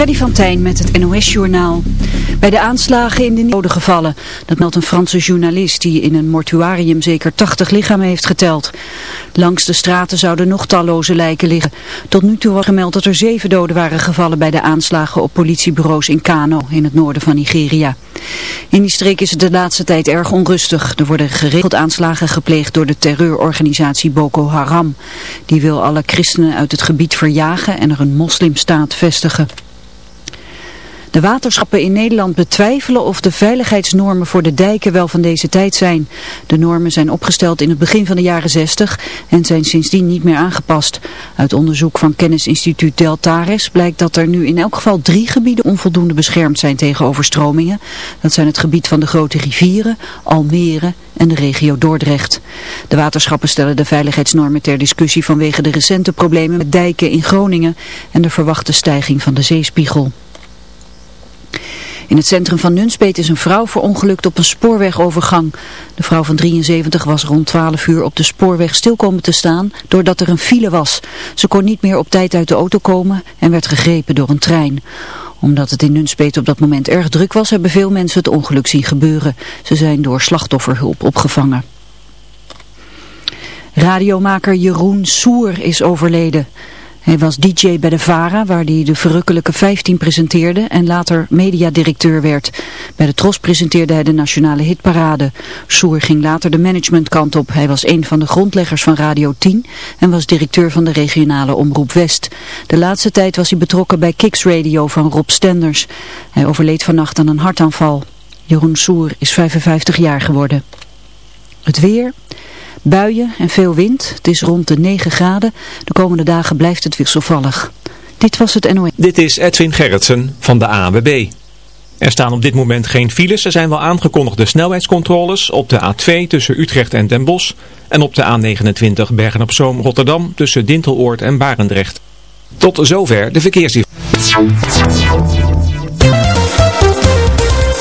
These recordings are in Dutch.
Freddy van Tijn met het NOS-journaal. Bij de aanslagen in de doden gevallen. Dat meldt een Franse journalist die in een mortuarium zeker 80 lichamen heeft geteld. Langs de straten zouden nog talloze lijken liggen. Tot nu toe was gemeld dat er zeven doden waren gevallen bij de aanslagen op politiebureaus in Kano in het noorden van Nigeria. In die streek is het de laatste tijd erg onrustig. Er worden geregeld aanslagen gepleegd door de terreurorganisatie Boko Haram. Die wil alle christenen uit het gebied verjagen en er een moslimstaat vestigen. De waterschappen in Nederland betwijfelen of de veiligheidsnormen voor de dijken wel van deze tijd zijn. De normen zijn opgesteld in het begin van de jaren 60 en zijn sindsdien niet meer aangepast. Uit onderzoek van kennisinstituut Deltares blijkt dat er nu in elk geval drie gebieden onvoldoende beschermd zijn tegen overstromingen. Dat zijn het gebied van de grote rivieren, Almere en de regio Dordrecht. De waterschappen stellen de veiligheidsnormen ter discussie vanwege de recente problemen met dijken in Groningen en de verwachte stijging van de zeespiegel. In het centrum van Nunspeet is een vrouw verongelukt op een spoorwegovergang. De vrouw van 73 was rond 12 uur op de spoorweg stil komen te staan doordat er een file was. Ze kon niet meer op tijd uit de auto komen en werd gegrepen door een trein omdat het in Nunspeet op dat moment erg druk was, hebben veel mensen het ongeluk zien gebeuren. Ze zijn door slachtofferhulp opgevangen. Radiomaker Jeroen Soer is overleden. Hij was DJ bij de VARA, waar hij de verrukkelijke 15 presenteerde en later mediadirecteur werd. Bij de TROS presenteerde hij de nationale hitparade. Soer ging later de managementkant op. Hij was een van de grondleggers van Radio 10 en was directeur van de regionale Omroep West. De laatste tijd was hij betrokken bij Kicks Radio van Rob Stenders. Hij overleed vannacht aan een hartaanval. Jeroen Soer is 55 jaar geworden. Het weer... Buien en veel wind. Het is rond de 9 graden. De komende dagen blijft het wisselvallig. Dit was het NOE. Dit is Edwin Gerritsen van de ANWB. Er staan op dit moment geen files. Er zijn wel aangekondigde snelheidscontroles op de A2 tussen Utrecht en Den Bosch. En op de A29 Bergen-op-Zoom Rotterdam tussen Dinteloord en Barendrecht. Tot zover de verkeersinformatie.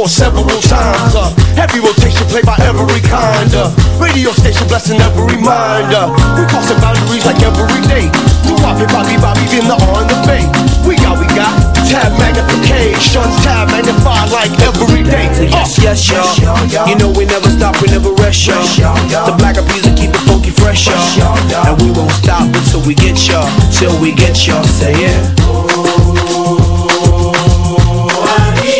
tour several times. Uh, heavy rotation played by every kind. Uh, radio station blessing every mind. Uh, we crossing boundaries like every day. New Bobby, Bobby, Bobby, in the on the bay. We got, we got tab magnification, tab magnified like every day. Uh, yes, yes, y'all. You know we never stop, we never rest, y'all. The black of music keep the funky fresh, y'all. And we won't stop until we get y'all, till we get y'all. Say yeah. Oh, I. oh,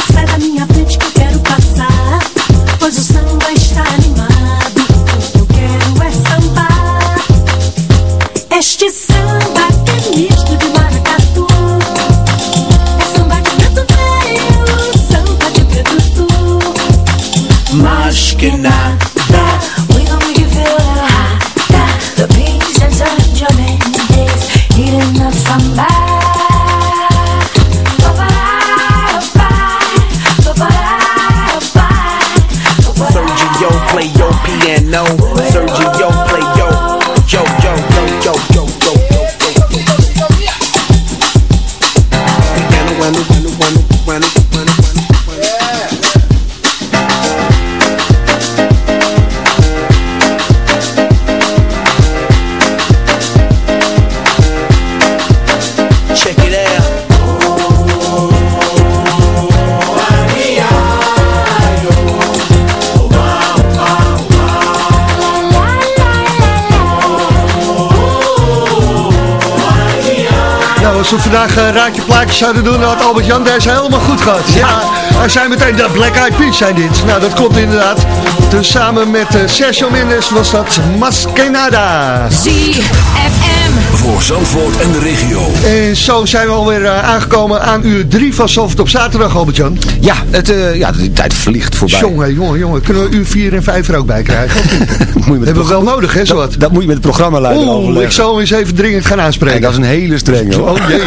Vandaag een raadje plaatjes zouden doen, had Albert-Jan deze helemaal goed gehad. Ja, hij zei meteen, de Black Eyed Peas zijn dit. Nou, dat klopt inderdaad. Dus samen met eh, Sergio Mendes was dat Maskenada. ZFM. Voor Zandvoort en de regio. En zo zijn we alweer eh, aangekomen aan uur 3 van Zandvoort op zaterdag, Albert-Jan. Ja, het, eh, ja, de tijd vliegt voorbij. Jongen, jongen, jongen. Kunnen we uur 4 en 5 er ook bij krijgen? Moet je met Hebben we wel nodig, hè, zowat? Dat, dat moet je met het programmaleider Oeh, overleggen. ik zal hem eens even dringend gaan En aanspreken. dat is een hele strenge. Oh jee,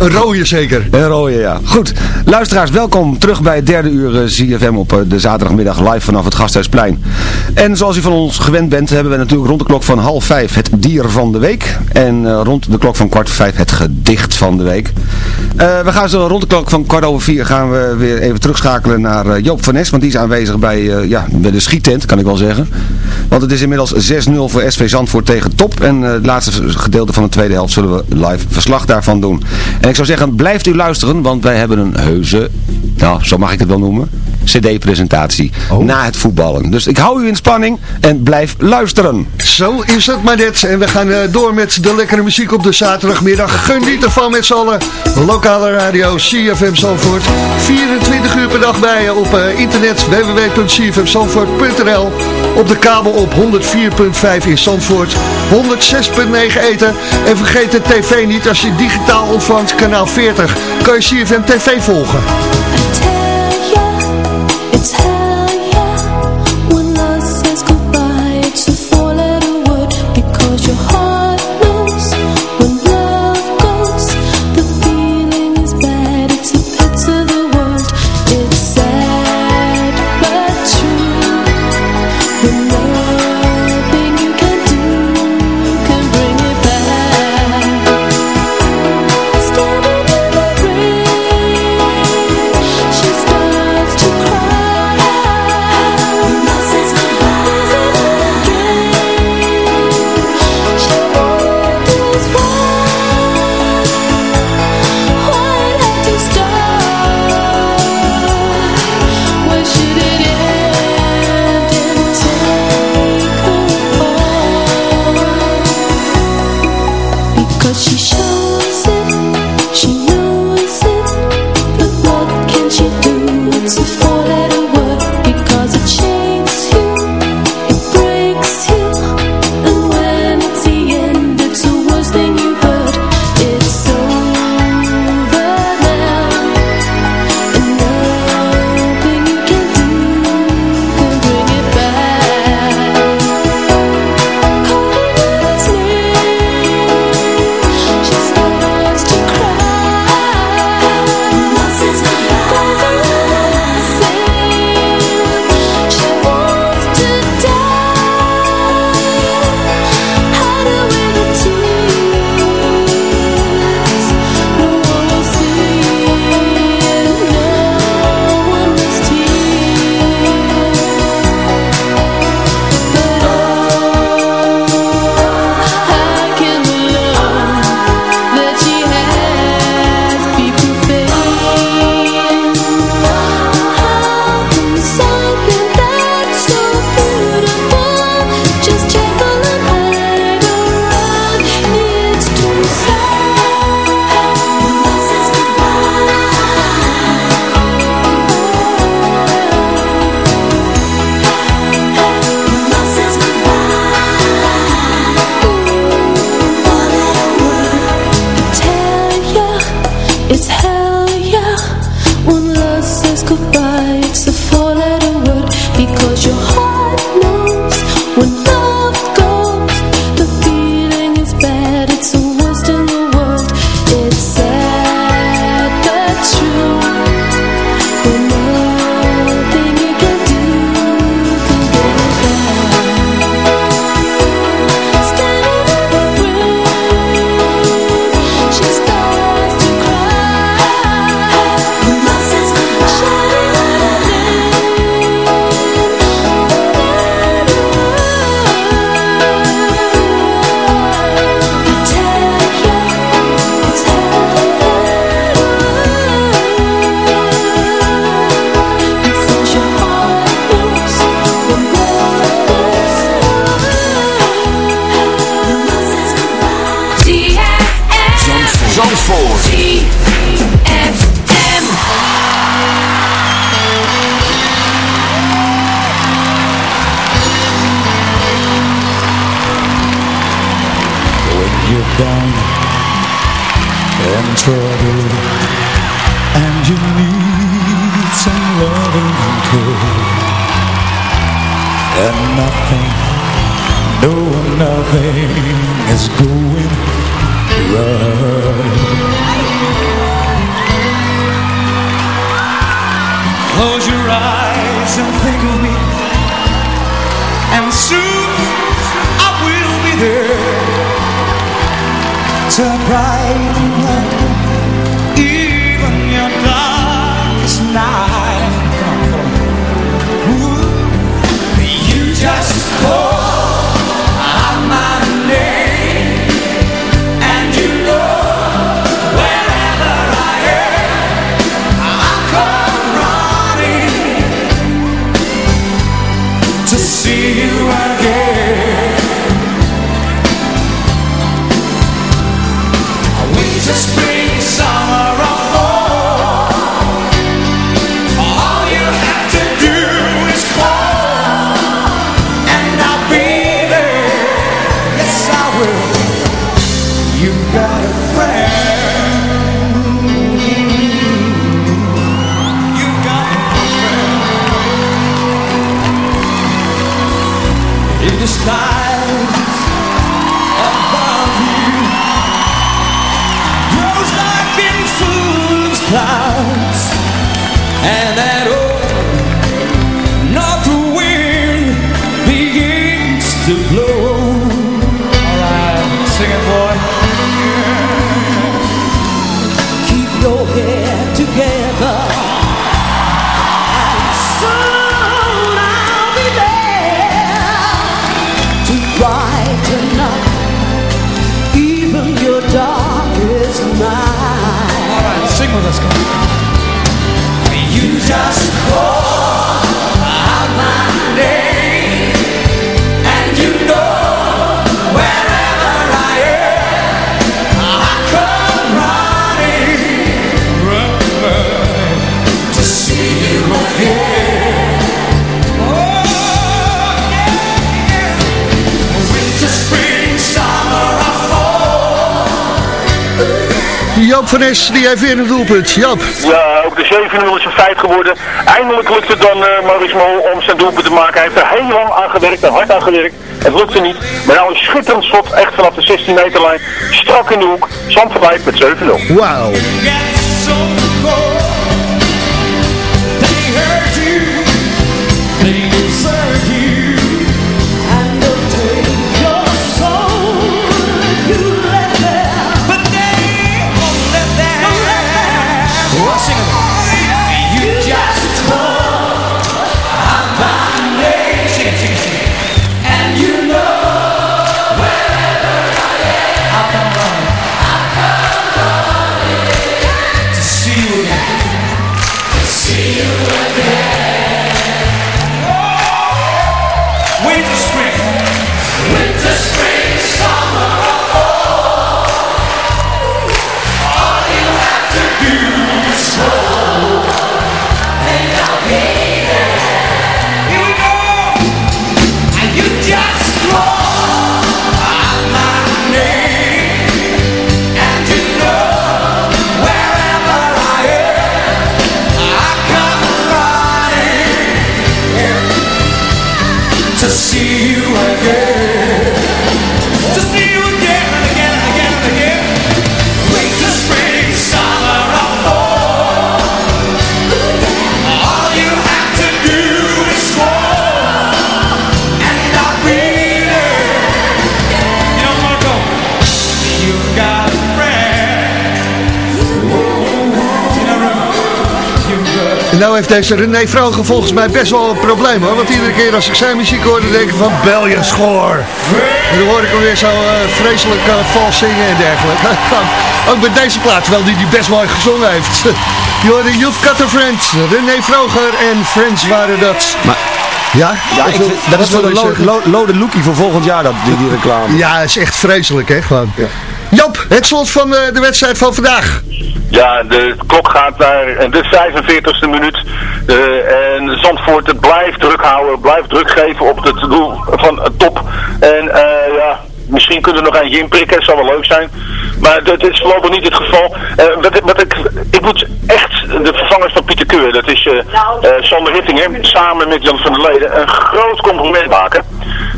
een rode zeker. Een rode, ja. Goed, luisteraars, welkom terug bij het derde uur ZFM op de zaterdagmiddag live vanaf het En zoals u van ons gewend bent, hebben we natuurlijk rond de klok van half vijf het dier van de week. En eh, rond de klok van kwart voor vijf het gedicht van de week. Eh, we gaan zo rond de klok van kwart over vier gaan we weer even terugschakelen naar eh, Joop van Nes. Want die is aanwezig bij, ja, bij de schiettent, kan ik wel zeggen. Want het is inmiddels 6-0 voor SV Zandvoort tegen Top. En het laatste gedeelte van de tweede helft zullen we live verslag daarvan doen. En ik zou zeggen, blijft u luisteren, want wij hebben een heuse, nou, zo mag ik het wel noemen, cd-presentatie na het voetballen. Dus ik hou u in spanning en blijf luisteren. Zo is het maar net. En we gaan eh, door met de lekkere muziek op de zaterdagmiddag. Geniet ervan met z'n allen. Lokale radio CFM Zandvoort. 24 uur per dag bij je op eh, internet www.cfmzandvoort.nl Op de kabel op 104.5 in Zandvoort. 106.9 eten. En vergeet de tv niet als je digitaal ontvangt kanaal 40. Kan je CFM TV volgen. Running to Joop van Es, die heeft weer een doelpunt. Joop. Ja, ook de 7-0 is een feit geworden. Eindelijk lukt het dan uh, Maurice Mol om zijn doelpunt te maken. Hij heeft er heel lang aan gewerkt en hard aan gewerkt. Het lukte niet. Maar nou een schitterend schot, echt vanaf de 16 meterlijn. Strak in de hoek. Zandvoort met 7-0. Wauw. Nou heeft deze René Vroger volgens mij best wel een probleem hoor. Want iedere keer als ik zijn muziek hoor, dan denk ik van bel je schoor. En dan hoor ik hem weer zo eh, vreselijk uh, vals zingen en dergelijke. Ook met deze plaat, terwijl die die best mooi gezongen heeft. Je hoorde You've Got a Friend. René Vroger en Friends waren dat. Maar, ja? Ja, ik dat is wel wil de lode lookie voor volgend jaar, dat, die, die reclame. Ja, is echt vreselijk hè, gewoon. Joop, het slot van eh, de wedstrijd van vandaag. Ja, de klok gaat naar de 45e minuut. Eh, en Zandvoort het blijft druk houden, blijft druk geven op het doel van het top. En eh, ja, misschien kunnen we nog eentje inprikken, dat zal wel leuk zijn. Maar dat is voorlopig niet het geval. Eh, wat, wat ik, ik moet echt de vervangers van Pieter Keur, dat is eh eh, Sander Hittingen, samen met Jan van der Leden, een groot compliment maken.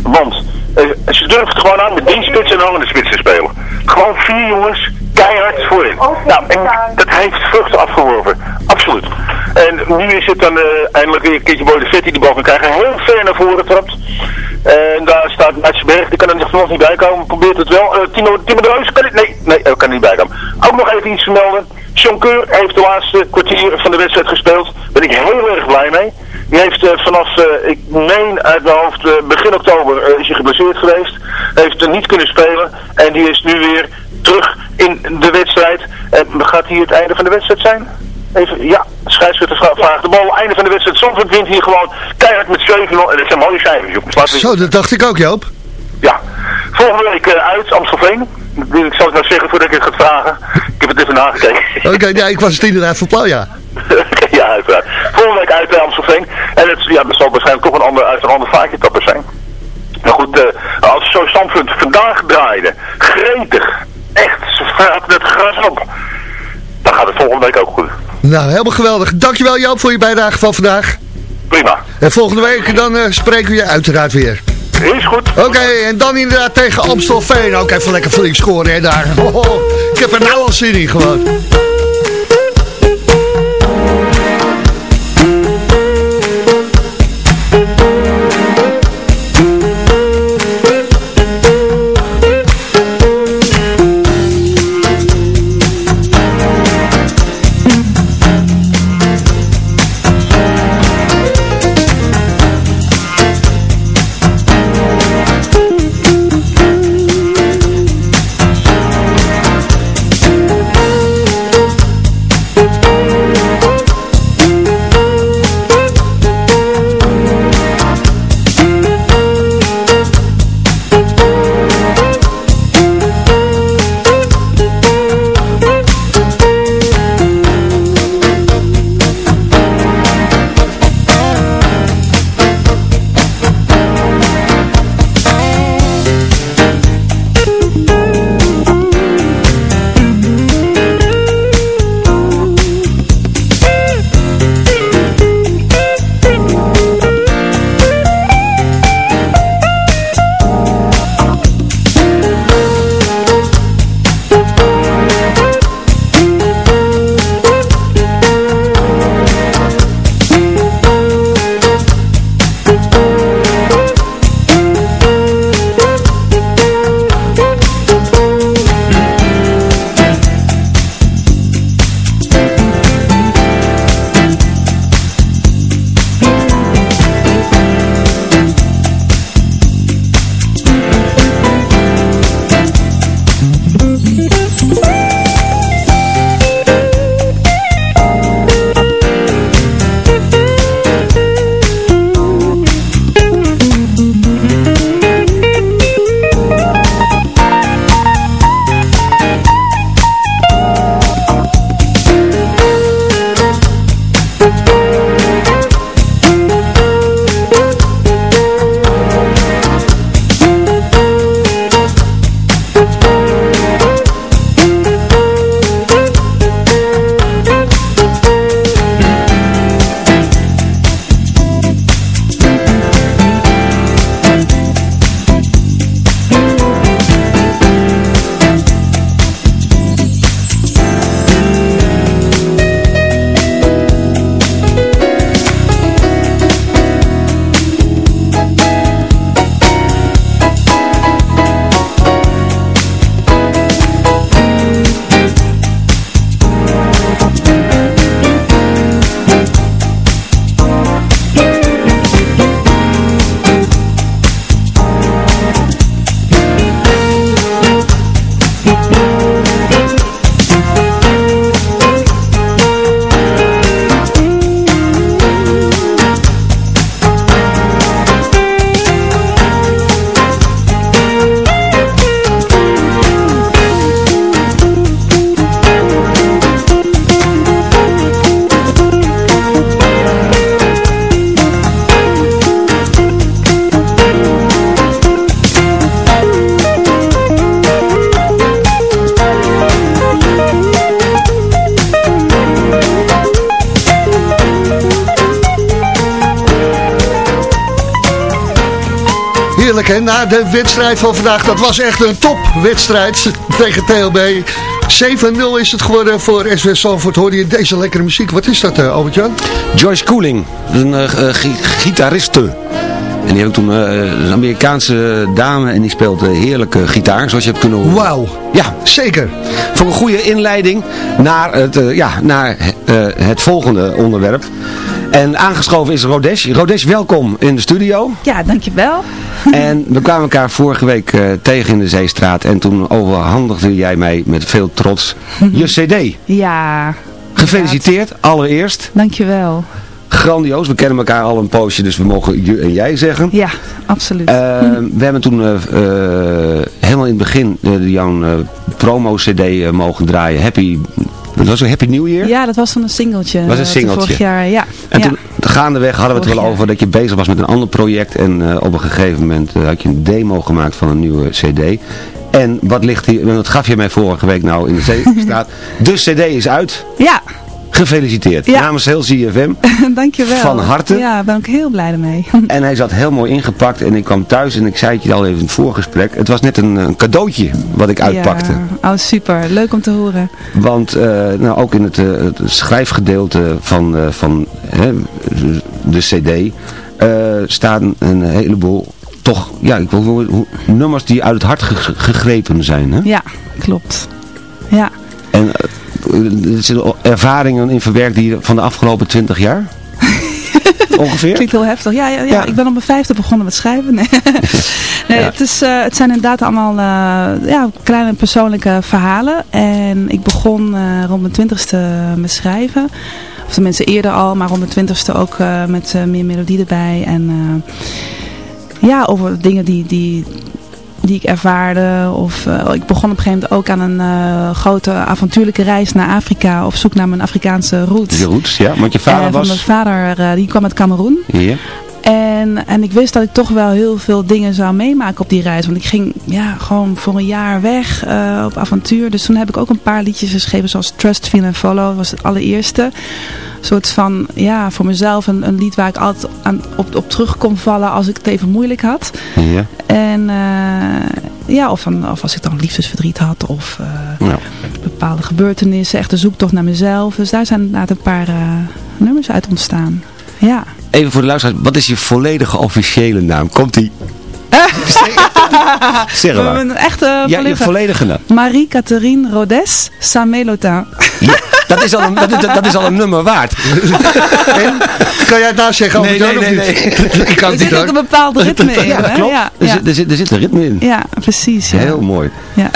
Want ze durft gewoon aan met drie spits en hangende spits te spelen. Gewoon vier jongens, keihard voorin. Nou, en dat heeft vruchten afgeworpen. Absoluut. En nu is het dan eh, eindelijk weer een keertje Boy de Vet die die bal kan krijgen. Heel ver naar voren trapt. En daar staat Matsberg, die kan er nog niet bij komen. Probeert het wel. Eh, Timo, Timo de Reus, kan het? Nee, nee, kan er niet bij komen. Ook nog even iets vermelden. John Keur heeft de laatste kwartier van de wedstrijd gespeeld. Daar ben ik heel erg blij mee. Die heeft eh, vanaf, eh, ik meen uit mijn hoofd, eh, begin oktober is hij geblesseerd geweest. Heeft er niet kunnen spelen. En die is nu weer terug in de wedstrijd. En gaat hier het einde van de wedstrijd zijn? Even, ja, scheidsrechter vra- vraagt de bal. Einde van de wedstrijd. Zandvoort wint hier gewoon keihard met 7-0. En dat zijn mooie cijfers, jongens. Zo, dat dacht ik ook, Joop. ja. Volgende week uit Amstelveen. Ik zal het nou zeggen voordat ik het ga vragen. Ik heb het even nagekeken. Oké, ja, ik was het inderdaad van plan, ja. ja, uiteraard. Volgende week uit bij Amstelveen. En het, ja, dat zal waarschijnlijk toch een ander, uit een ander vaatje tappen zijn. Maar goed, eh, als zo standpunt vandaag draaide, gretig, echt, ze het gras op. Dan gaat het volgende week ook goed. Nou, helemaal geweldig. Dankjewel Joop voor je bijdrage van vandaag. Prima. En volgende week dan eh, spreken we je uiteraard weer. Is goed. Oké, en dan inderdaad tegen Amstelveen. Ook even lekker flink scoren hè, daar. Ik heb er nou al zin in gewoon. Wedstrijd van vandaag, dat was echt een topwedstrijd tegen TLB. 7-0 is het geworden voor SV Zandvoort. Hoor je deze lekkere muziek? Wat is dat, uh, Albert-Jan? Joyce Cooling, een uh, gitariste. En die heeft toen uh, een Amerikaanse dame en die speelt uh, heerlijke gitaar, zoals je hebt kunnen horen. Wauw. Ja. Zeker. Voor een goede inleiding naar het, uh, ja, naar, het volgende onderwerp. En aangeschoven is Rodesh. Rodesh, welkom in de studio. Ja, dankjewel. En we kwamen elkaar vorige week tegen in de Zeestraat en toen overhandigde jij mij met veel trots je cd. Ja. Gefeliciteerd, allereerst. Dankjewel grandioos. We kennen elkaar al een poosje, dus we mogen je en jij zeggen. Ja, absoluut. Uh, we hebben toen uh, helemaal in het begin jouw promo-cd mogen draaien. Happy... Dat was een Happy New Year? Ja, dat was dan een singeltje. Dat was een singeltje. Vorig jaar, ja. En ja. toen, gaandeweg hadden we het Vorig wel over dat je bezig was met een ander project. En uh, op een gegeven moment uh, had je een demo gemaakt van een nieuwe cd. En wat ligt hier, wat gaf je mij vorige week nou in de staat. de cd is uit. Ja. Gefeliciteerd. Ja. Namens heel CFM. Dankjewel. Van harte. Ja, daar ben ik heel blij mee. en hij zat heel mooi ingepakt en ik kwam thuis en ik zei het je al even in het voorgesprek. Het was net een, een cadeautje wat ik uitpakte. Ja. Oh, super. Leuk om te horen. Want uh, nou, ook in het, uh, het schrijfgedeelte van, uh, van de cd staan een heleboel toch, ja, ik wil, nummers die uit het hart gegrepen zijn. Hè? Ja, klopt. Ja. En er zijn ervaringen in verwerkt die van de afgelopen twintig jaar? Ongeveer? Klinkt heel heftig. Ja, ja, ja, ja, ik ben op mijn vijfde begonnen met schrijven. Nee, nee ja. het, is, uh, het zijn inderdaad allemaal uh, ja, kleine persoonlijke verhalen. En ik begon uh, rond mijn twintigste met schrijven. Of tenminste eerder al, maar rond mijn twintigste ook met meer melodie erbij. En ja, over dingen die, die, die ik ervaarde. Of uh, ik begon op een gegeven moment ook aan een uh, grote avontuurlijke reis naar Afrika. Op zoek naar mijn Afrikaanse roots. Je roots, ja. Want je vader uh, was... Mijn vader, die kwam uit Cameroen. Ja. En, en ik wist dat ik toch wel heel veel dingen zou meemaken op die reis. Want ik ging ja, gewoon voor een jaar weg op avontuur. Dus toen heb ik ook een paar liedjes geschreven zoals Trust, Feel and Follow. Was het allereerste. Een soort van, ja, voor mezelf een, een lied waar ik altijd aan, op, op terug kon vallen als ik het even moeilijk had. Ja. En ja, of, of als ik dan liefdesverdriet had of uh, ja. bepaalde gebeurtenissen. Echt de zoektocht naar mezelf. Dus daar zijn inderdaad een paar nummers uit ontstaan. Ja. Even voor de luisteraars, wat is je volledige officiële naam? Komt-ie? zeg maar. Mijn echte ja, je volledige naam. Marie-Catherine Rodes Samelotin. Ja, dat, is al een, dat, is, dat is al een nummer waard. en, kan jij het nou zeggen? Nee, nee, nee, nee. Ik kan er zit ook een bepaald ritme in. Ja, klopt. Ja, er, zit, er, zit, er zit een ritme in. Ja, precies. Ja. Heel mooi. Ja.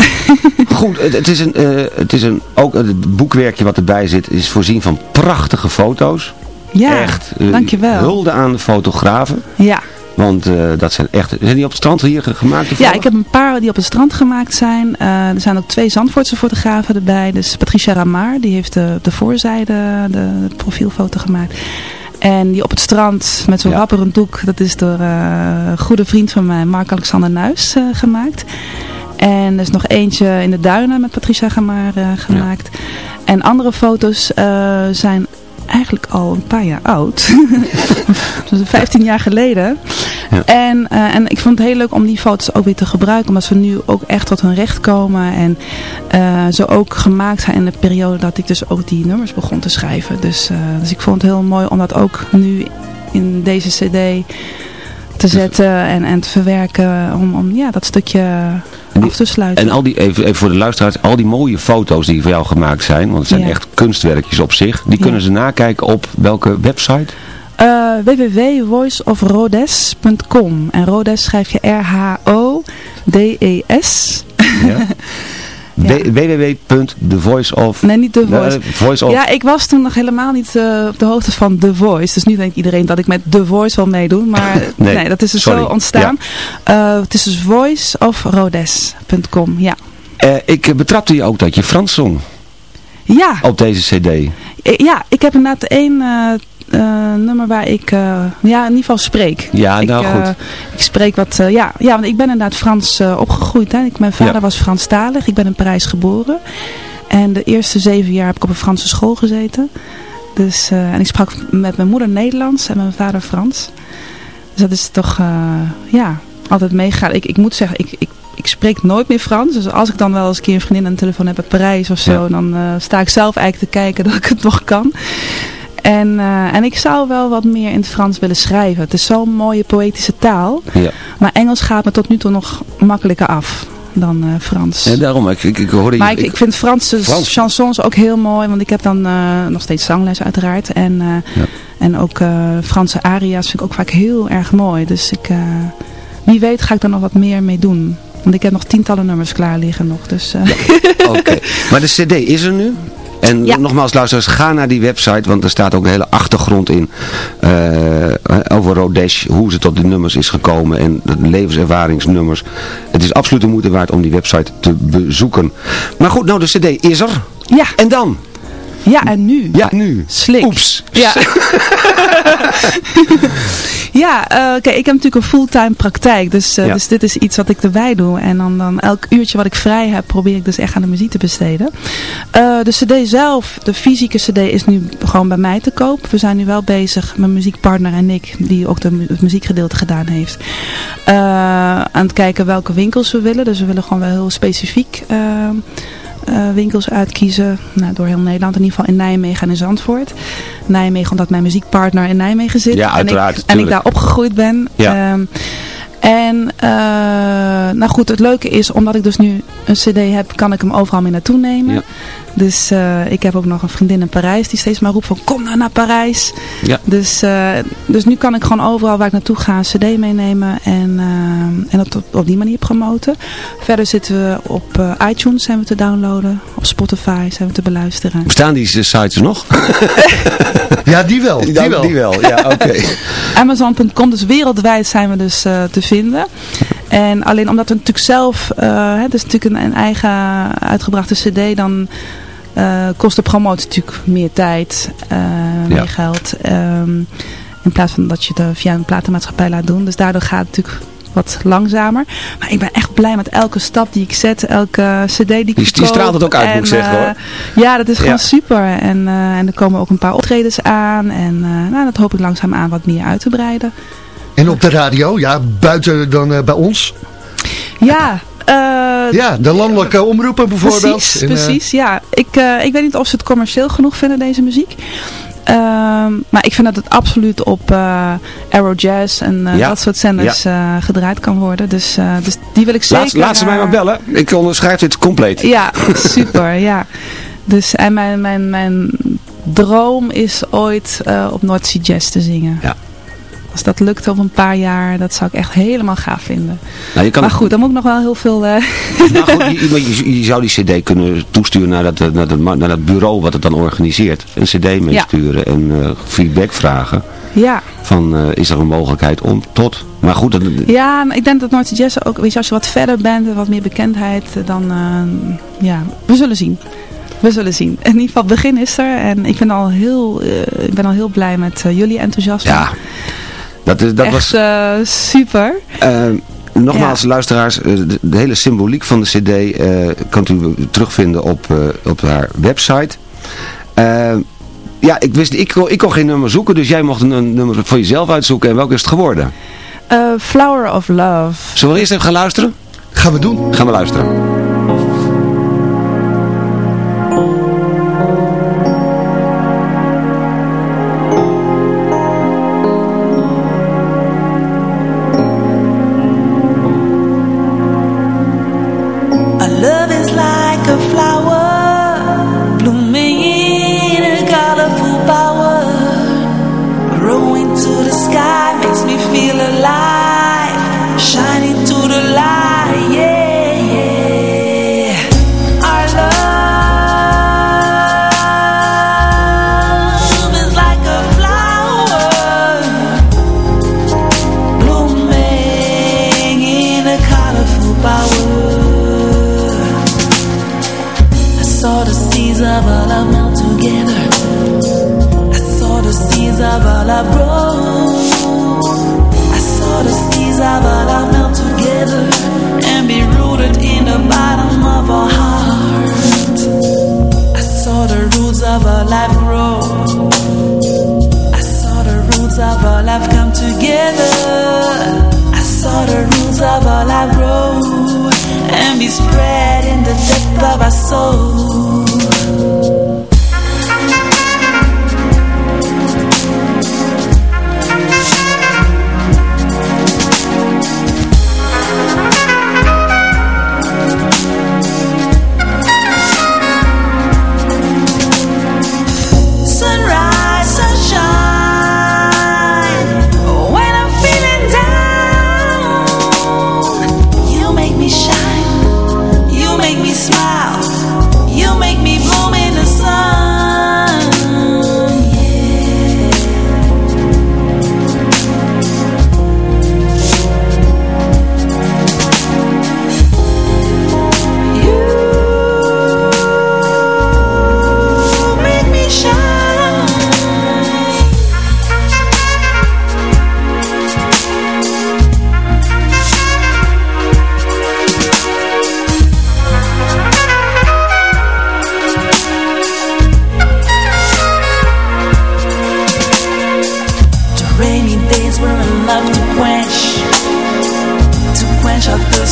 Goed, het, het, is een, uh, het is een, ook het boekwerkje wat erbij zit, is voorzien van prachtige foto's. Ja, echt, uh, dankjewel. Hulde aan de fotografen. Ja. Want uh, dat zijn echt... Zijn die op het strand hier gemaakt? Ja, ik heb een paar die op het strand gemaakt zijn. Uh, er zijn ook twee Zandvoortse fotografen erbij. Dus Patricia Ramar, die heeft de, de voorzijde, de, de profielfoto gemaakt. En die op het strand met zo'n ja. wapperend doek, dat is door uh, een goede vriend van mij, Mark-Alexander Nuis, gemaakt. En er is nog eentje in de duinen met Patricia Ramar gemaakt. Ja. En andere foto's zijn eigenlijk al een paar jaar oud. dus 15 jaar geleden. Ja. En, uh, en ik vond het heel leuk om die foto's ook weer te gebruiken. Omdat ze nu ook echt tot hun recht komen. En uh, zo ook gemaakt zijn in de periode dat ik dus ook die nummers begon te schrijven. Dus, uh, dus ik vond het heel mooi om dat ook nu in deze cd te zetten en, en te verwerken. Om, om ja, dat stukje die, af te sluiten. En al die, even, even voor de luisteraars, al die mooie foto's die voor jou gemaakt zijn, want het zijn ja. echt kunstwerkjes op zich, die ja. kunnen ze nakijken op welke website? Uh, www.voiceofrodes.com En Rodes schrijf je R-H-O-D-E-S. Ja. Ja. www.thevoiceof... Nee, niet The Voice. Uh, voice of... Ja, ik was toen nog helemaal niet uh, op de hoogte van The Voice. Dus nu denkt iedereen dat ik met The Voice wil meedoen. Maar nee, nee, dat is dus sorry. zo ontstaan. Ja. Uh, het is dus voiceofrodes.com, ja. ik betrapte je ook dat je Frans zong. Ja. Op deze cd. Ja, ik heb inderdaad één uh, nummer waar ik uh, ja, in ieder geval spreek. Ja, nou ik, goed. Uh, ik spreek wat, ja, ja, want ik ben inderdaad Frans opgegroeid. Hè. Ik, mijn vader ja. was Franstalig, ik ben in Parijs geboren. En de eerste zeven jaar heb ik op een Franse school gezeten. Dus, en ik sprak met mijn moeder Nederlands en mijn vader Frans. Dus dat is toch, ja, altijd meegaan. Ik, ik moet zeggen, ik, ik, ik spreek nooit meer Frans. Dus als ik dan wel eens een keer een vriendin aan de telefoon heb uit Parijs of zo, Ja. dan eh, sta ik zelf eigenlijk te kijken dat ik het nog kan. En, eh, en ik zou wel wat meer in het Frans willen schrijven. Het is zo'n mooie poëtische taal. Ja. Maar Engels gaat me tot nu toe nog makkelijker af dan eh, Frans. En daarom, ik, ik, ik hoorde je... Maar ik, ik vind Franse Frans. chansons ook heel mooi, want ik heb dan eh, nog steeds zangles uiteraard. En, en ook Franse aria's vind ik ook vaak heel erg mooi. Dus ik, wie weet ga ik daar nog wat meer mee doen. Want ik heb nog tientallen nummers klaar liggen nog. Dus, Oké, maar de cd is er nu. En Ja. nogmaals luisteraars, ga naar die website, want er staat ook een hele achtergrond in eh, over Rodesh, hoe ze tot die nummers is gekomen en de levenservaringsnummers. Het is absoluut de moeite waard om die website te bezoeken. Maar goed, nou de cd is er. Ja. En dan? Ja, en nu? Ja, nu. Slik. Oeps. Ja. ja, eh, kijk, ik heb natuurlijk een fulltime praktijk. Dus, eh, Ja. dus dit is iets wat ik erbij doe. En dan, dan elk uurtje wat ik vrij heb, probeer ik dus echt aan de muziek te besteden. Eh, de cd zelf, de fysieke cd, is nu gewoon bij mij te koop. We zijn nu wel bezig, mijn muziekpartner en ik, die ook de, het muziekgedeelte gedaan heeft. aan het kijken welke winkels we willen. Dus we willen gewoon wel heel specifiek... eh, winkels uitkiezen. Nou, door heel Nederland, in ieder geval in Nijmegen en in Zandvoort. Nijmegen omdat mijn muziekpartner in Nijmegen zit. Ja, uiteraard, En ik, en ik daar opgegroeid ben. Ja. Ehm, en eh, nou goed, het leuke is, omdat ik dus nu een cd heb, kan ik hem overal mee naartoe nemen. Ja. Dus eh, ik heb ook nog een vriendin in Parijs die steeds maar roept van kom nou naar Parijs. Ja. Dus, eh, dus nu kan ik gewoon overal waar ik naartoe ga een cd meenemen en, eh, en dat op, op die manier promoten. Verder zitten we op eh, iTunes zijn we te downloaden, op Spotify zijn we te beluisteren. Bestaan die sites nog? Ja, die wel. Die, wel. Die wel, ja, oké. Amazon.com, dus wereldwijd zijn we dus eh, te vinden. En alleen omdat we natuurlijk zelf, eh, het is natuurlijk een, een eigen uitgebrachte cd, dan eh, kost de promotie natuurlijk meer tijd, eh, Ja. meer geld. ehm, in plaats van dat je het via een platenmaatschappij laat doen. Dus daardoor gaat het natuurlijk wat langzamer. Maar ik ben echt blij met elke stap die ik zet, elke cd die ik Die- die straalt het ook uit, moet ik En, zeggen, hoor. Ja, dat is gewoon Ja. super. En, en er komen ook een paar optredens aan. En nou, dat hoop ik langzaam aan wat meer uit te breiden. En op de radio, ja, buiten dan eh, bij ons. Ja, eh, Ja, de landelijke omroepen bijvoorbeeld. Precies, En, eh, precies. Ja, ik, eh, ik weet niet of ze het commercieel genoeg vinden, deze muziek. Ehm, maar ik vind dat het absoluut op eh Aero Jazz en Ja. dat soort zenders eh, gedraaid kan worden. Dus, eh, dus die wil ik zeker... Laat, laat ze mij maar bellen. Ik onderschrijf dit compleet. Ja, super, ja. Dus en mijn, mijn, mijn droom is ooit eh, op North Sea Jazz te zingen. Ja. Als dat lukt over een paar jaar, dat zou ik echt helemaal gaaf vinden. Nou, je kan maar goed, dan moet ik nog wel heel veel... eh, Nou goed, je, maar je, je zou die cd kunnen toesturen naar dat, naar, dat, naar dat bureau wat het dan organiseert. Een cd meesturen en eh, feedback vragen. ja. Van, eh, is er een mogelijkheid om tot... Maar goed, dat, Ja, maar ik denk dat Sea Jazz ook, weet je, als je wat verder bent en wat meer bekendheid, eh, dan, eh, ja, we zullen zien. We zullen zien. In ieder geval, het begin is er en ik ben al heel, eh, ik ben al heel blij met eh, jullie enthousiasme. ja, dat, is- dat Echt was... eh, super. eh, nogmaals, luisteraars, eh, de, de hele symboliek van de cd eh kunt u terugvinden op, eh, op haar website. Eh, ja, ik, wist, ik, kon, ik kon geen nummer zoeken, dus jij mocht een, een nummer voor jezelf uitzoeken. En welke is het geworden? Eh, Flower of Love. Zullen we eerst even gaan luisteren? Gaan we doen. Gaan we luisteren.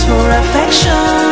For affection.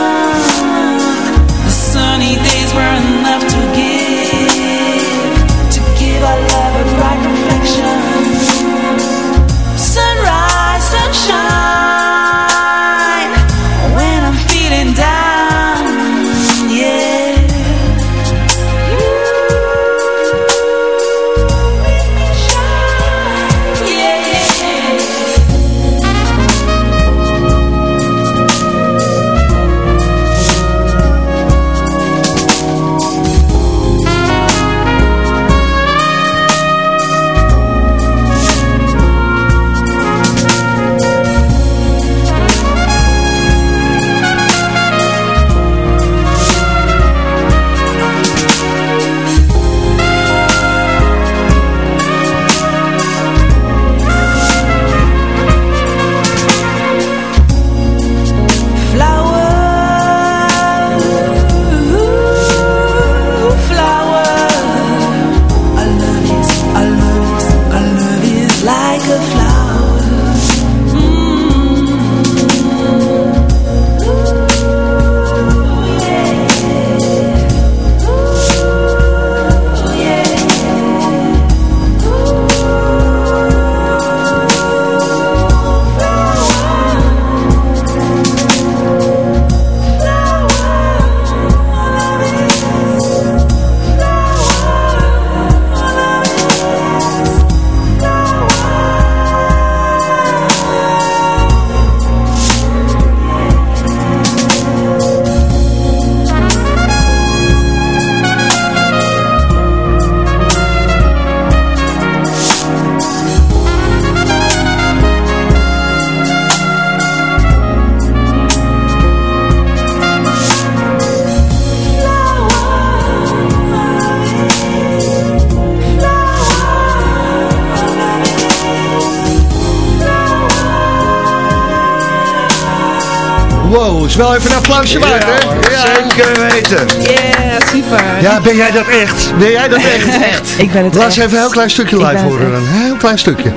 Is wel even een applausje waard, hè? Zeker weten. Yeah, super. Ja, ben jij dat echt? Ben jij dat echt? echt. Ik ben het Laat echt. eens even een heel klein stukje live horen. echt. Een heel klein stukje.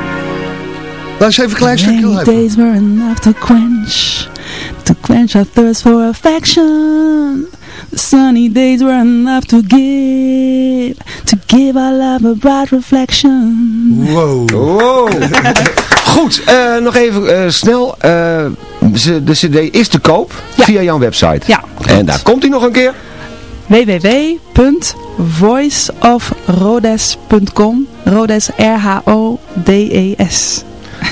Laat eens even een klein stukje live days were enough to quench, to quench our thirst for affection. The sunny days were enough to give, to give our love a bright reflection. Wow. Wow. Goed, eh, nog even eh, snel. eh, ze- de cd is te koop via jouw website. Ja, En daar komt hij nog een keer. www.voiceofrodes.com Rodes, R-H-O-D-E-S.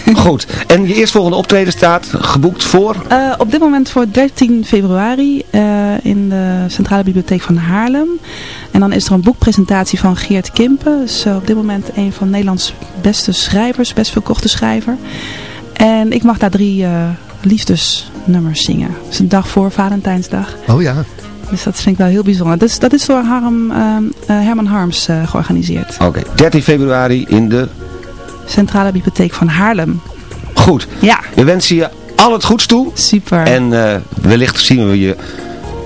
Goed. En je eerstvolgende optreden staat geboekt voor... Eh, op dit moment voor 13 februari eh, in de Centrale Bibliotheek van Haarlem. En dan is er een boekpresentatie van Geert Kimpen. Dus eh, op dit moment een van Nederlands beste schrijvers, best verkochte schrijver. En ik mag daar drie liefdesnummers zingen. Het is een dag voor Valentijnsdag. Oh ja. Dus dat vind ik wel heel bijzonder. Dus, dat is door Harm, eh, eh, Herman Harms eh, georganiseerd. Oké, 13 februari in de... Centrale Bibliotheek van Haarlem. Goed. Ja. We wensen je al het goeds toe. Super. En wellicht zien we je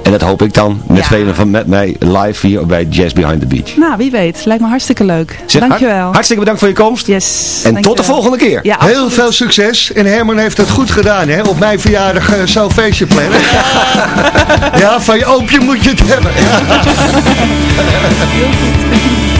En dat hoop ik dan met velen van met mij live hier bij Jazz Behind the Beach. Nou, wie weet. Lijkt me hartstikke leuk. Zeg, Dankjewel. hart- hartstikke bedankt voor je komst. Yes. En tot de volgende keer. Ja, Heel veel succes. En Herman heeft het goed gedaan, hè? Op mijn verjaardag eh, zo'n feestje plannen. ja, van je oopje moet je het hebben. Alles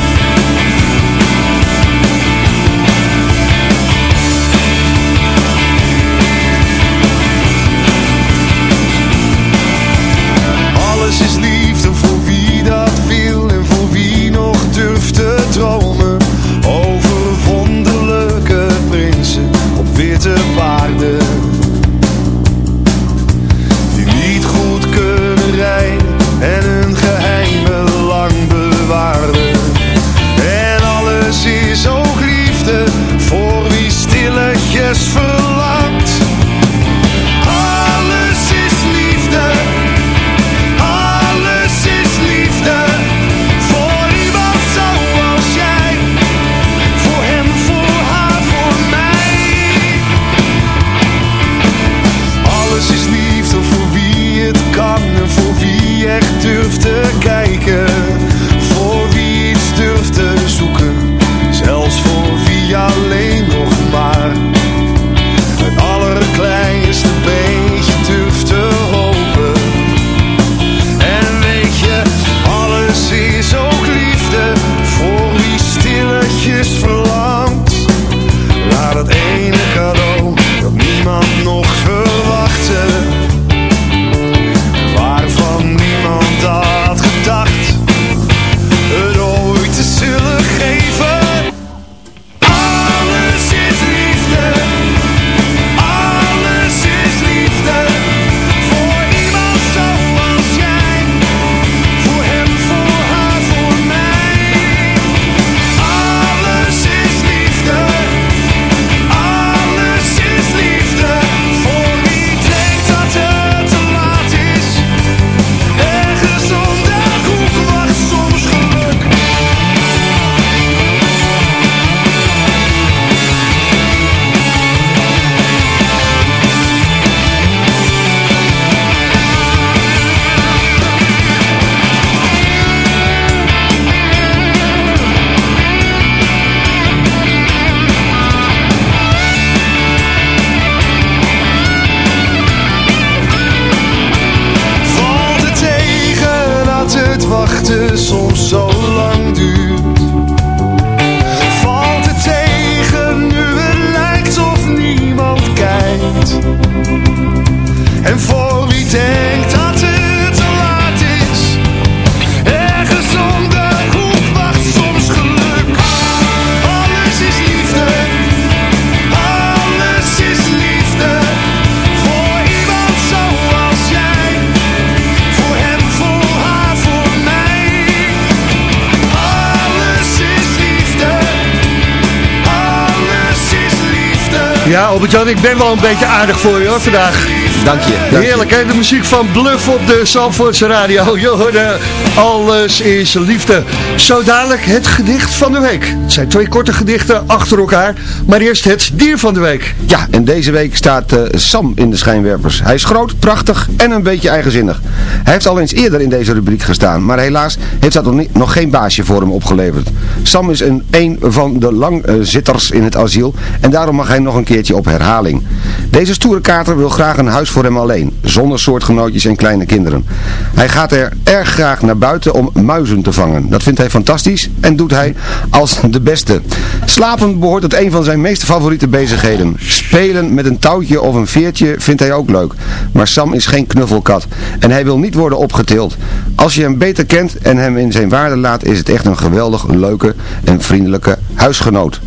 Albert-Jan, ik ben wel een beetje aardig voor je hoor vandaag. Dank je. dank. Heerlijk hè, de muziek van Bluff op de Zandvoortse radio. Je hoorde Alles is Liefde. Zo dadelijk het gedicht van de week. Het zijn twee korte gedichten achter elkaar. Maar eerst het dier van de week. Ja, en deze week staat eh, Sam in de schijnwerpers. Hij is groot, prachtig en een beetje eigenzinnig. Hij heeft al eens eerder in deze rubriek gestaan, maar helaas heeft dat nog, niet, nog geen baasje voor hem opgeleverd. Sam is een, een van de langzitters in het asiel en daarom mag hij nog een keertje op herhaling. Deze stoere kater wil graag een huis voor hem alleen, zonder soortgenootjes en kleine kinderen. Hij gaat er erg graag naar buiten om muizen te vangen. Dat vindt hij fantastisch en doet hij als de beste. Slapen behoort tot een van zijn meest favoriete bezigheden. Spelen met een touwtje of een veertje vindt hij ook leuk. Maar Sam is geen knuffelkat en hij wil niet worden opgetild. Als je hem beter kent en hem in zijn waarde laat is het echt een geweldig leuke en vriendelijke huisgenoot.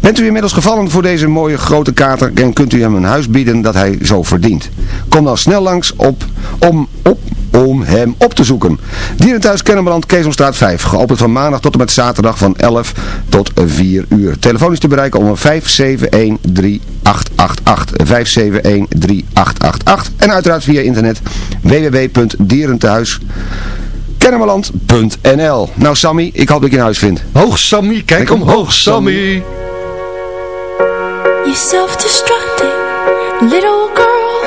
Bent u inmiddels gevallen voor deze mooie grote kater en kunt u hem een huis bieden dat hij zo verdient. Kom dan snel langs op, om, op, om hem op te zoeken. Dierenthuis Kennemerland, Keesomstraat 5. Geopend van maandag tot en met zaterdag van 11 tot 4 uur. Telefoon is te bereiken onder 571 3888. 571-3888. En uiteraard via internet www.dierenthuiskennemerland.nl Nou Sammy, ik hoop dat je een huis vindt. Hoog Sammy, kijk omhoog Sammy. You self-destructing little girl.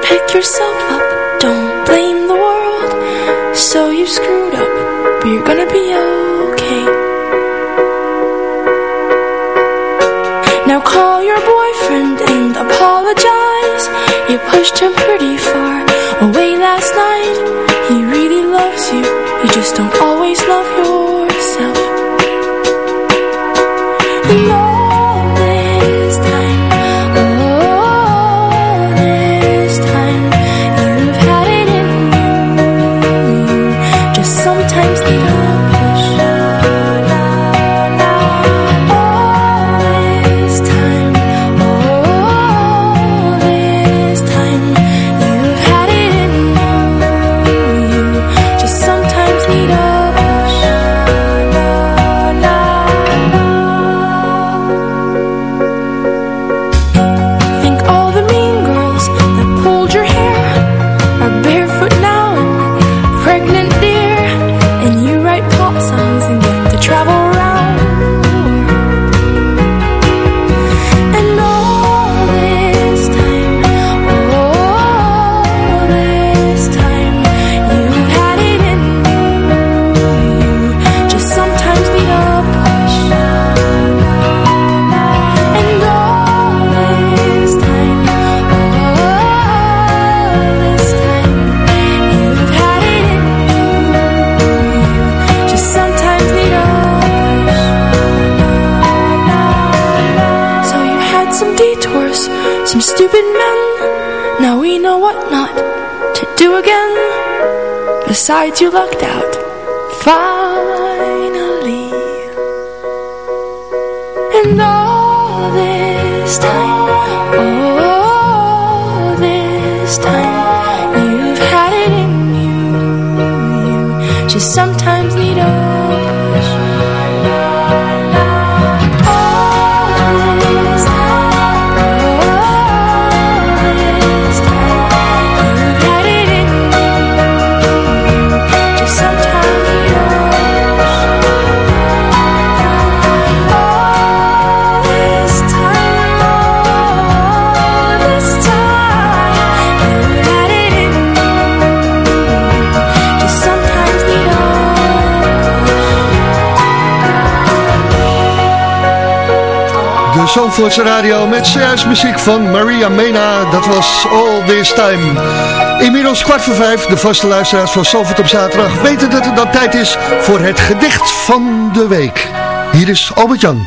Pick yourself up, don't blame the world. So you screwed up, but you're gonna be okay. Now call your boyfriend and apologize. You pushed him pretty far away last night. Loves you, you just don't always love yourself. inside you locked Zandvoortse Radio met zojuist muziek van Maria Mena. Dat was All This Time. Inmiddels kwart voor vijf. De vaste luisteraars van Zandvoort op zaterdag weten dat het dan tijd is voor het gedicht van de week. Hier is Albert-Jan.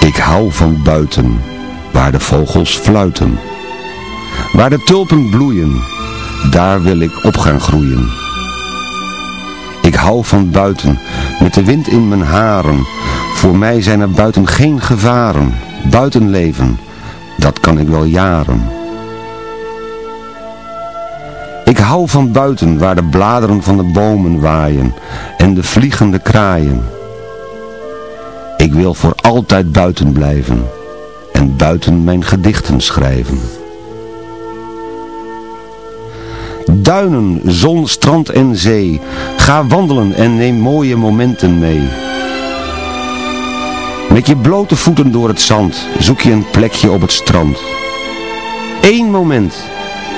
Ik hou van buiten, waar de vogels fluiten. Waar de tulpen bloeien, daar wil ik op gaan groeien. Ik hou van buiten, met de wind in mijn haren. Voor mij zijn er buiten geen gevaren. Buitenleven, dat kan ik wel jaren. Ik hou van buiten, waar de bladeren van de bomen waaien en de vliegende kraaien. Ik wil voor altijd buiten blijven en buiten mijn gedichten schrijven. Duinen, zon, strand en zee, ga wandelen en neem mooie momenten mee. Met je blote voeten door het zand, zoek je een plekje op het strand. Eén moment,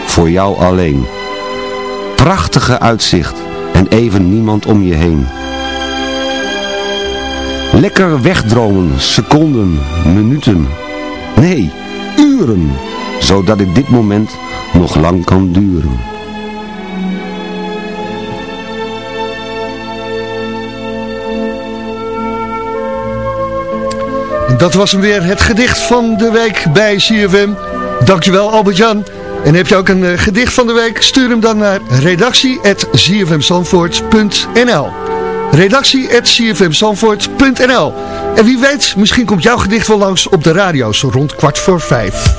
voor jou alleen. Prachtige uitzicht en even niemand om je heen. Lekker wegdromen, seconden, minuten. Nee, uren. Zodat dit dit moment nog lang kan duren. Dat was hem weer, het gedicht van de week bij CFM. Dankjewel Albert-Jan. En heb je ook een uh, gedicht van de week? Stuur hem dan naar redactie.cfmzandvoort.nl redactie.cfmzandvoort.nl En wie weet, misschien komt jouw gedicht wel langs op de radio, zo rond kwart voor vijf.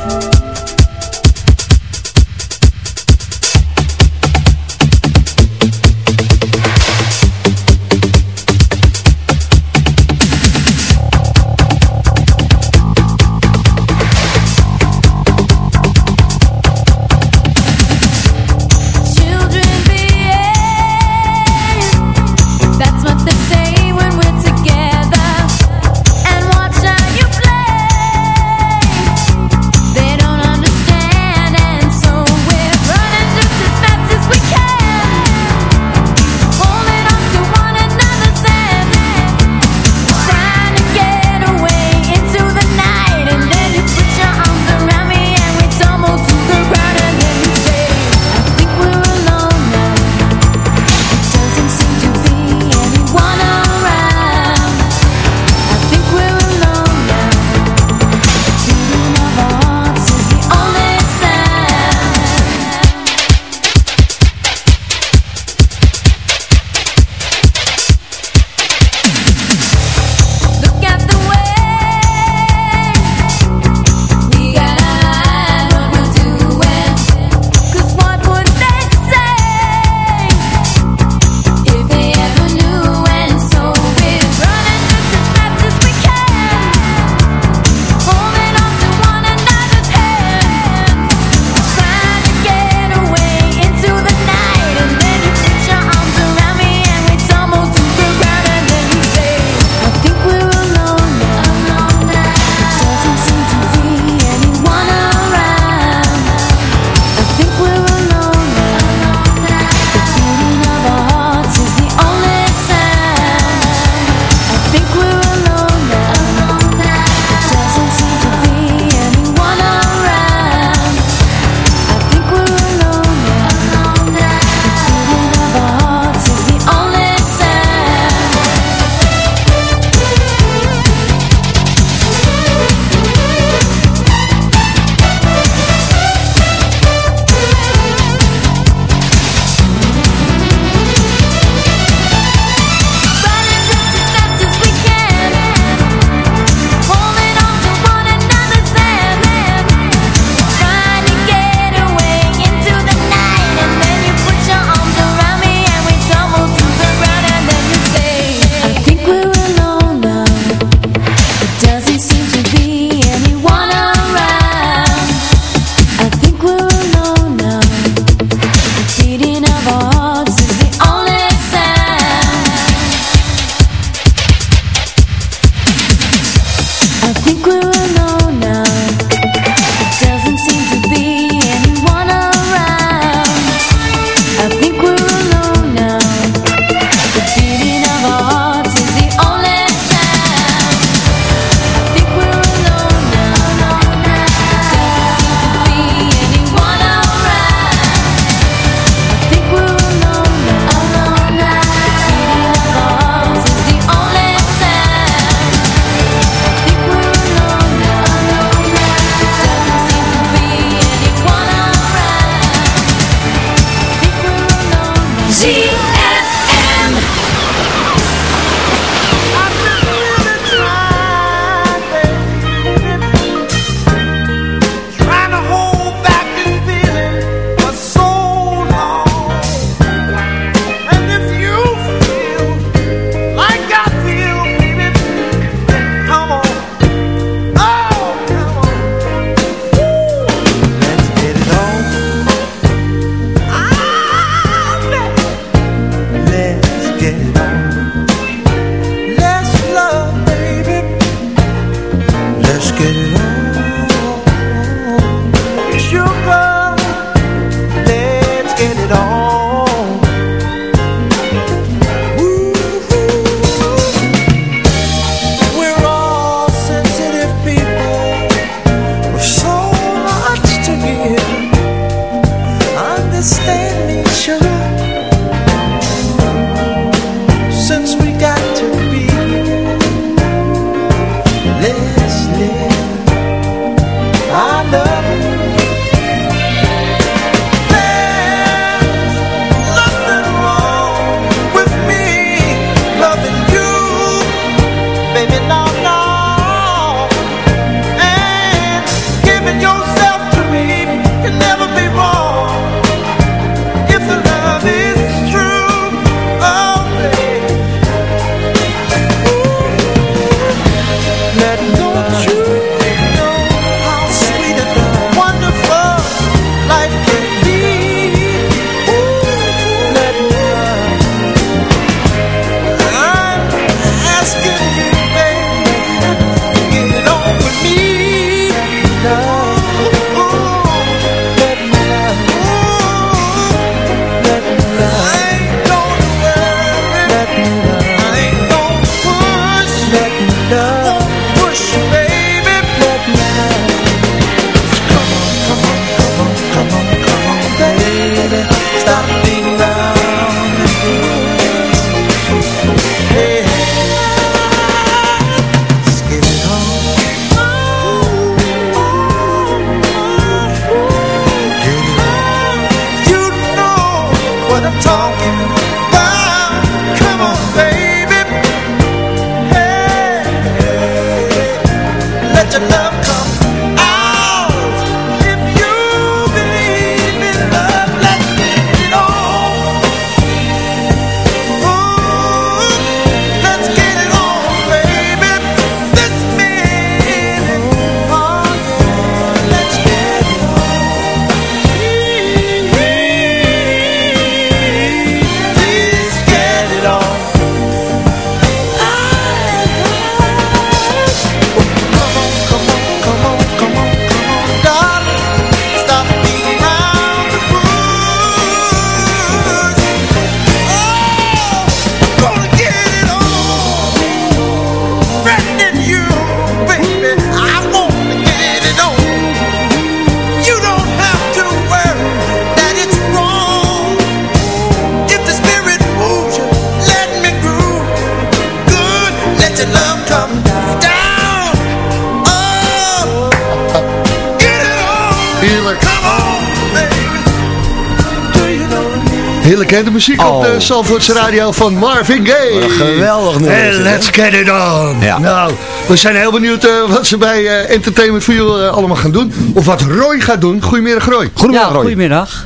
Op de Zalvoortse radio van Marvin Gaye. Geweldig nummer hè? let's get it on. Ja. Nou, we zijn heel benieuwd eh, wat ze bij eh, Entertainment for You eh, allemaal gaan doen. Of wat Roy gaat doen. Goedemiddag Roy. Goedemiddag ja, Roy. goedemiddag.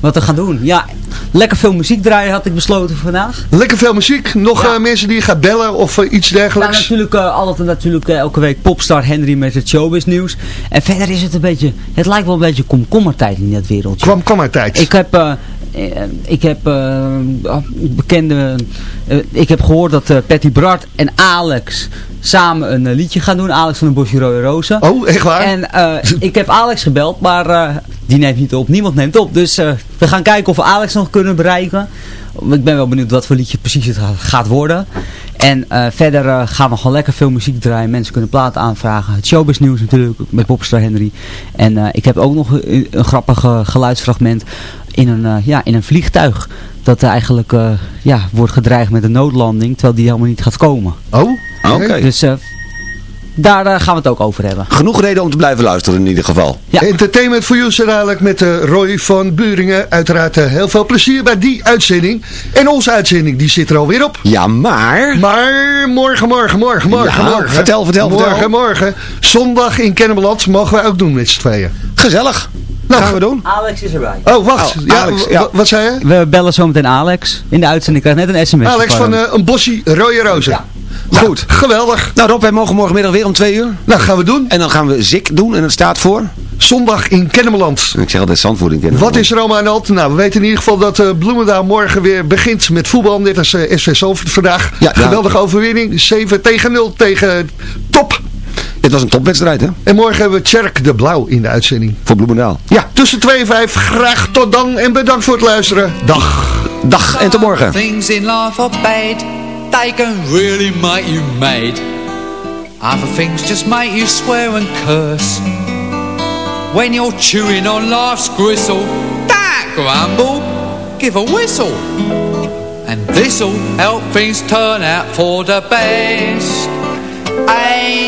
Wat we gaan doen. Ja, lekker veel muziek draaien had ik besloten vandaag. Lekker veel muziek. Nog eh, mensen die je gaat bellen of iets Ja, dergelijks. natuurlijk eh, altijd natuurlijk elke week Popstar Henry met het showbiz nieuws. En verder is het een beetje, het lijkt wel een beetje komkommertijd in dat wereldje. Kwam, kom maar tijd. Ik heb, ik heb eh, bekende, eh, ik heb gehoord dat eh, Patty Bart en Alex samen een eh, liedje gaan doen. Alex van de Bosje Rode Rozen. Oh, echt waar? En eh, ik heb Alex gebeld, maar eh, die neemt niet op. Niemand neemt op. Dus eh, we gaan kijken of we Alex nog kunnen bereiken. Ik ben wel benieuwd wat voor liedje precies het ga- gaat worden. En eh, verder eh, gaan we gewoon lekker veel muziek draaien. Mensen kunnen platen aanvragen. Het showbiz nieuws natuurlijk met Popstar Henry. En eh, ik heb ook nog een, een grappig eh, geluidsfragment in een, eh, ja, in een vliegtuig. Dat eigenlijk eh, ja, wordt gedreigd met een noodlanding. Terwijl die helemaal niet gaat komen. Oh, Oké. Dus eh, daar eh, gaan we het ook over hebben. Genoeg reden om te blijven luisteren in ieder geval. Ja. Entertainment for You dadelijk met eh, Roy van Buringen. Uiteraard eh, heel veel plezier bij die uitzending. En onze uitzending die zit er alweer op. Ja, maar... Maar morgen, morgen, morgen, morgen, Ja, morgen. vertel, vertel, morgen, vertel. morgen. Zondag in Kennemerland mogen wij ook doen met z'n tweeën. Gezellig. Nou, gaan we doen. Alex is erbij. Oh, wacht. Oh, ja, Alex, ja. Wat zei je? We bellen zo meteen Alex in de uitzending. Ik krijg net een sms. Alex van eh, een bossie rode rozen. Nou, Goed. Geweldig. Nou Rob, wij mogen morgenmiddag weer om twee uur. Nou, gaan we doen. En dan gaan we ZIK doen en het staat voor... Zondag in Kennemerland. Ik zeg altijd Zandvoort in kennen. Wat is er allemaal aan de hand? Nou, we weten in ieder geval dat eh Bloemendaal morgen weer begint met voetbal. Net als eh SV Zalvoort vandaag. Ja, ja. Geweldige overwinning. 7 tegen 0 tegen top. Het was een topwedstrijd, hè? En morgen hebben we Tjerk de Blauw in de uitzending. Voor Bloemendaal. Ja, tussen 2 en 5. Graag tot dan en bedankt voor het luisteren. Dag. Dag en tot morgen. Things in life are bad, they can really make you mad. Other things just make you swear and curse. When you're chewing on life's gristle, don't grumble, give a whistle. And this'll help things turn out for the best. And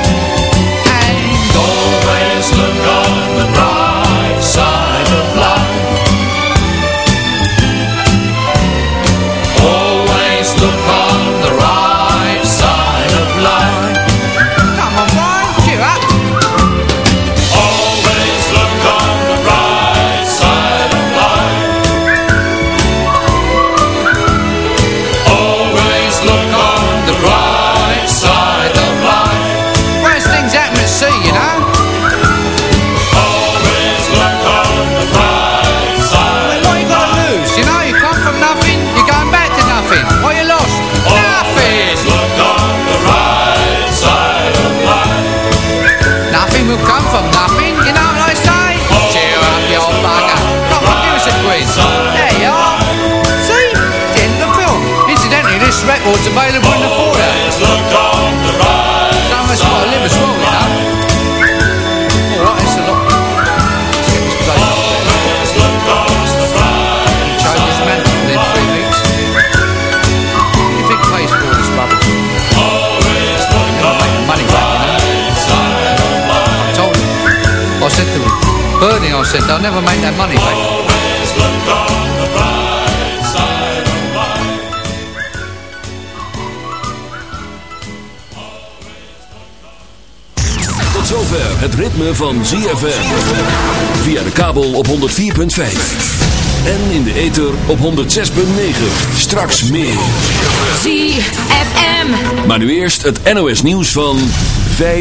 Said, they'll never make that money back. Tot zover het ritme van ZFM. Via de kabel op 104.5. En in de ether op 106.9. Straks meer. ZFM. Maar nu eerst het NOS nieuws van 5.